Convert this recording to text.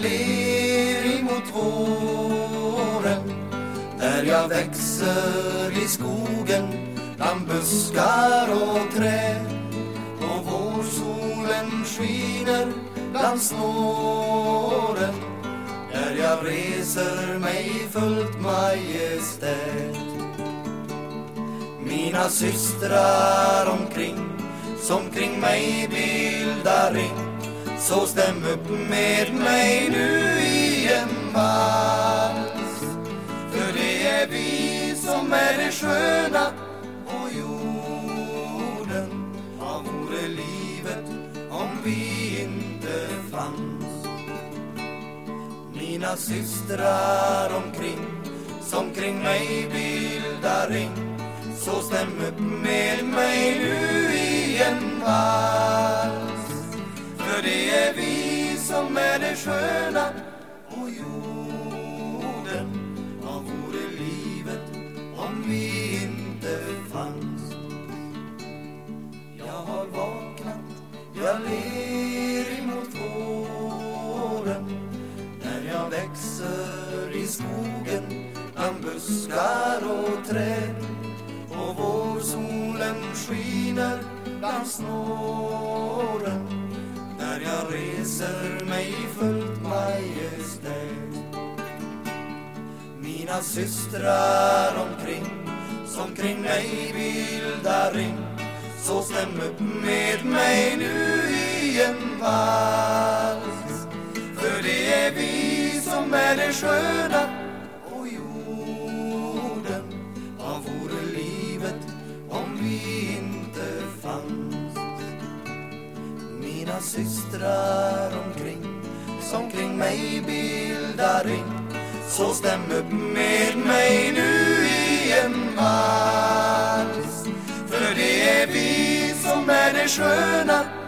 ler emot våren. Där jag växer i skogen bland buskar och träd Och vårsolen skiner bland snåren. Där jag reser mig fullt majestät. Mina systrar omkring som kring mig bildar ring så stäm upp med mig nu i en vals För det är vi som är det sköna på jorden. Vad vore livet om vi inte fanns. Mina systrar omkring som kring mig bildar ring. Så stäm upp med det sköna på jorden. Vad vore livet om vi inte fanns? Jag har vaknat, jag ler emot våren. När jag växer i skogen bland buskar och träd. Och vårsolen skiner bland snåren reser mig i fullt majestät. Mina systrar omkring som kring mig bildar ring Så stäm upp med mig nu i en vals. För det är vi som är det sköna och jorden. Vad vore livet om vi inte mina systrar omkring som kring mig bildar ring. Så stäm upp med mig nu i en vals för det är vi som är det sköna.